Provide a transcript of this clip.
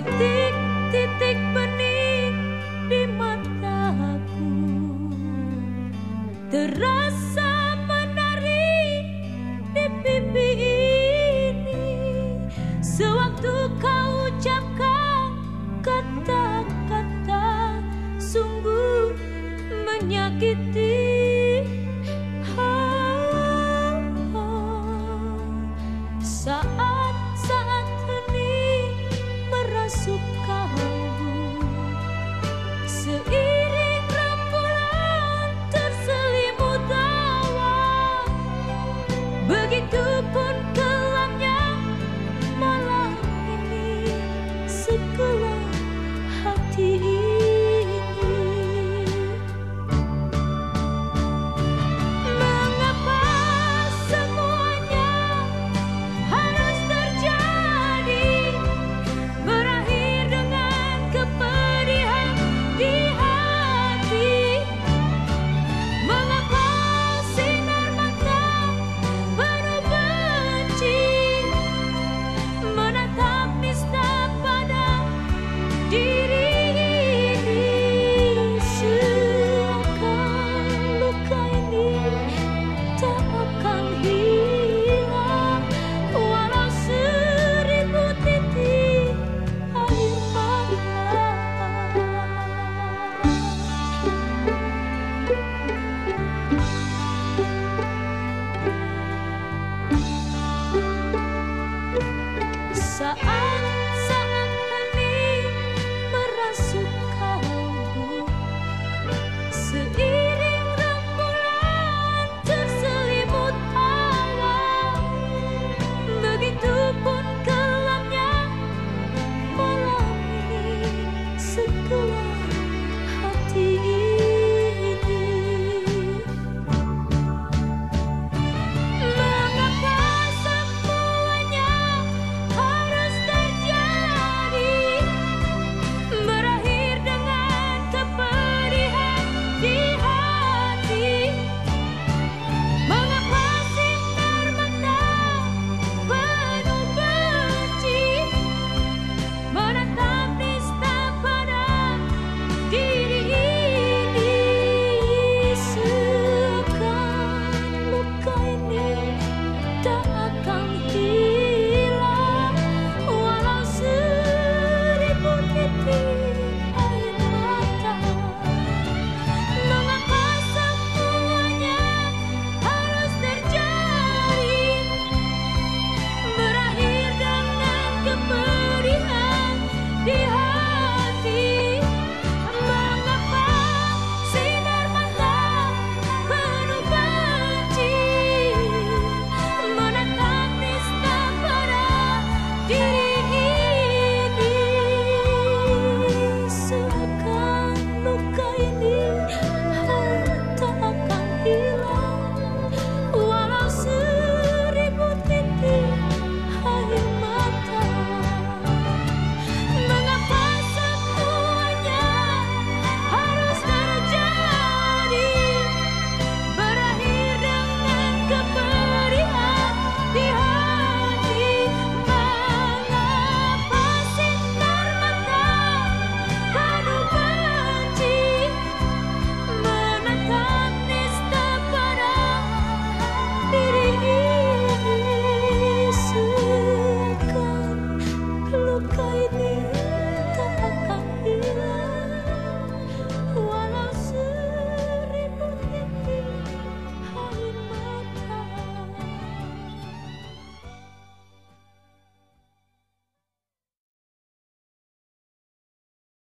titik-titik bening di mataku terasa menari di pipi ini. Sewaktu kau ucapkan kata-kata sungguh menyakiti